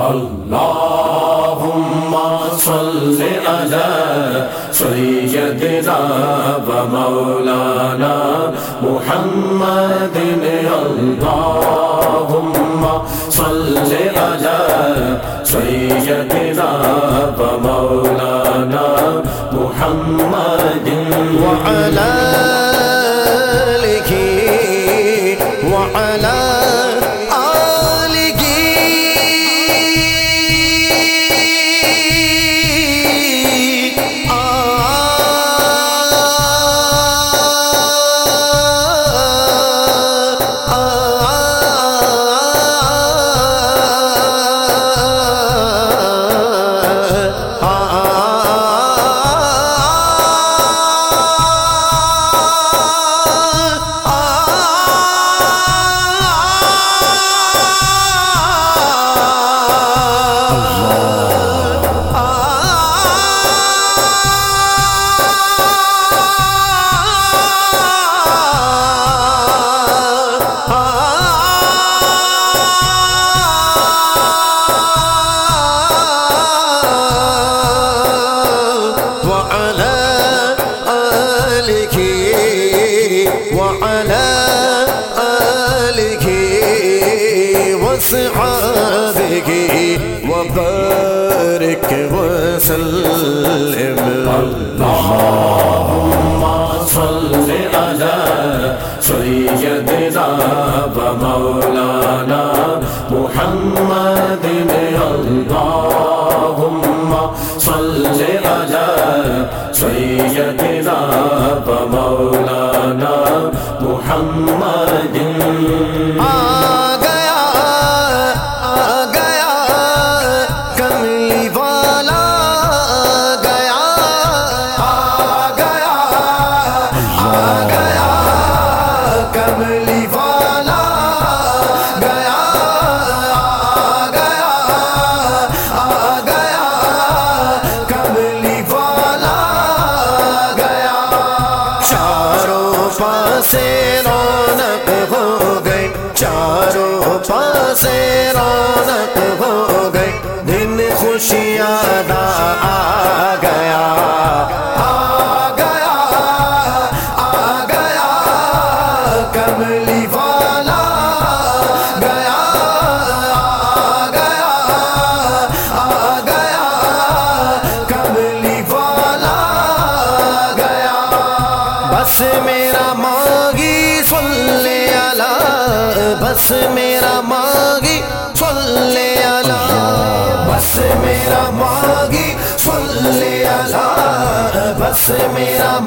اللهم صل على سيدنا ومولانا محمد اللهم صل على سيدنا ومولانا محمد وعلى وصحابه وبارك وسلم. اللهم صل على سيدنا ومولانا محمد اللهم صل على سيدنا ومولانا پاسے رونق ہو گئی، چاروں پاسے رونق ہو گئی۔ دن خوشیاں دا آ گیا آ گیا آ گیا۔ کملی بس میرا مانگی صلی علی بس میرا مانگی صلی علی بس میرا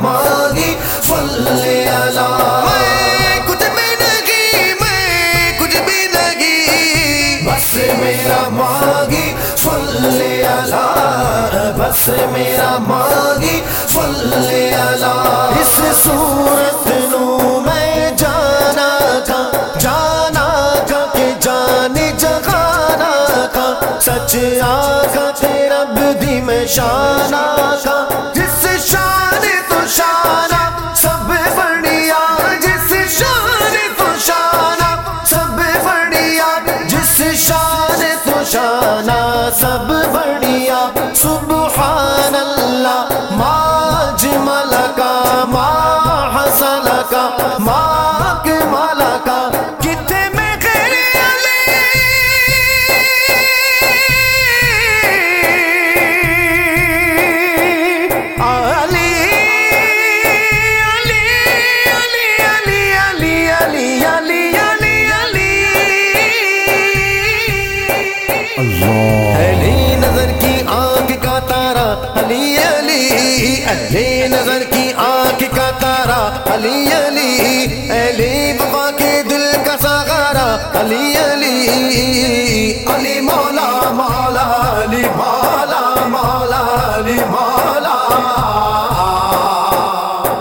صلی علی میں کچھ بھی میں کچھ بھی نہیں۔ بس میرا مانگی صلی علی بس میرا مانگی صلی علی اس صورت سچ آخت رب دی میں شان آخا علی علی علی بابا کے دل کا سہارا، علی علی۔ علی مولا مولا، علی مولا مولا، علی مولا۔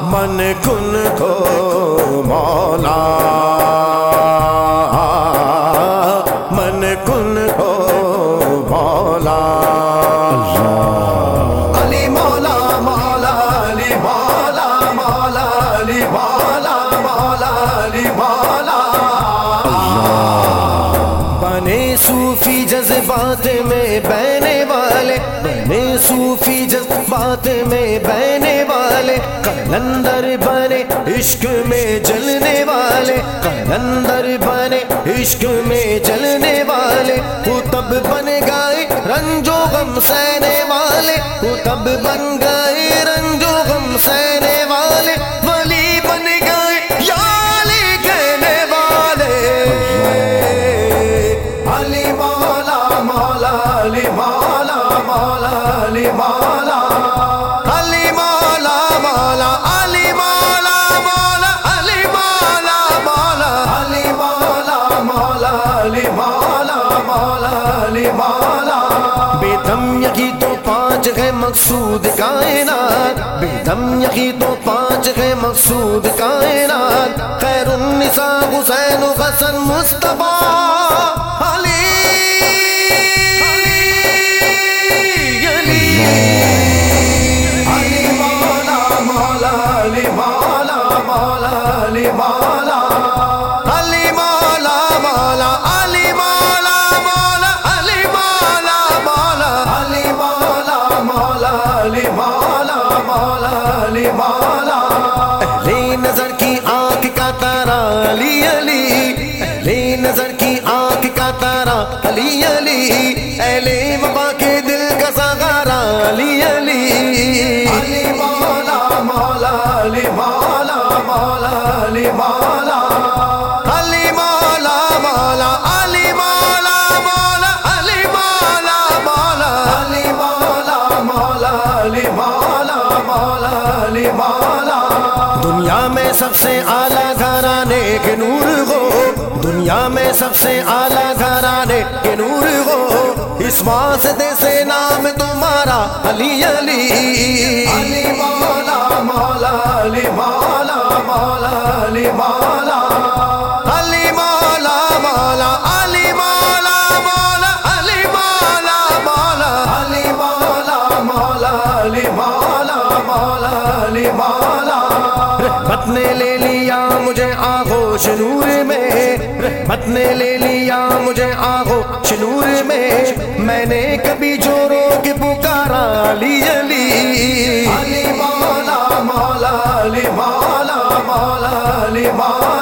من کن کو مولا۔ صوفی جذبات میں بہنے والے، بنے صوفی جذبات میں بہنے والے، کلندر بنے عشق میں جلنے والے، کلندر بنے عشق میں جلنے والے وہ تب بن گئے رنجو غم سہنے والے وہ تب بن گئے رنجو غم سہنے والے دم یہی تو پانچ ہے مقصود کائنات۔ بے دم یہی تو پانچ ہے مقصود کائنات۔ خیر النساء حسین حسن مصطفیٰ۔ علی علی اہل وفا کے دل کا سہارا علی علی۔ علی مولا مولا علی مولا مولا علی مولا۔ علی مولا مولا علی مولا مولا علی مولا مولا۔ علی مولا مولا علی مولا مولا علی مولا۔ دنیا میں سب سے اعلیٰ گھرانے کے نور ہو۔ دنیا میں سب سے اعلیٰ گھرانے کے نور ہو اس واسطے سے نام تمہارا علی علی۔ علی مولا مولا علی مولا مولا علی مولا۔ علی مولا مولا علی مولا مولا علی مولا مولا۔ علی مولا مولا علی مولا مولا علی مولا۔ رحمت نے لے لیا مجھے آغوش نور میں، رحمت نے لے لیا مجھے آغوش نور میں۔ میں نے کبھی جو روک کے پکارا علی علی علی مولا مولا علی مولا مولا علی مولا۔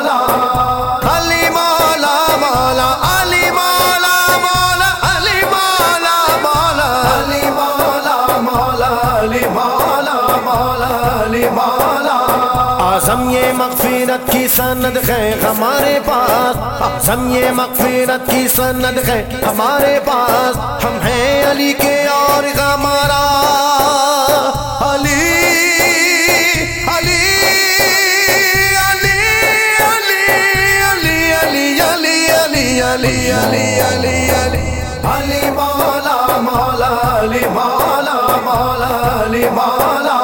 اعظم یہ مغفرت کی سند ہے ہمارے پاس اعظم یہ مغفرت کی سند ہے ہمارے پاس ہم ہیں علی کے اور ہمارا علی علی علی علی علی علی مولا مولا علی مولا مولا علی مولا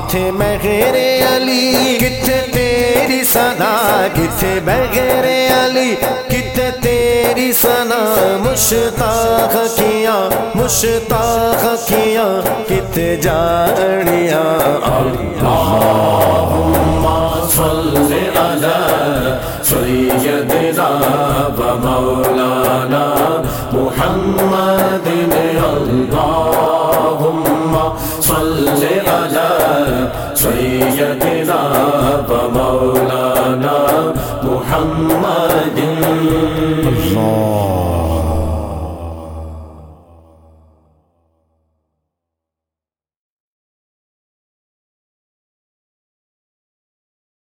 کتھے میں غیر علی؟ کتھے تیری سنا کتھے بغیر علی؟ کتھے تیری سنا مشتاق کیا؟ مشتاق کیا؟ کتھے جانیا اللهم صل على سيدنا ومولانا سیدنا و مولانا محمد اللہ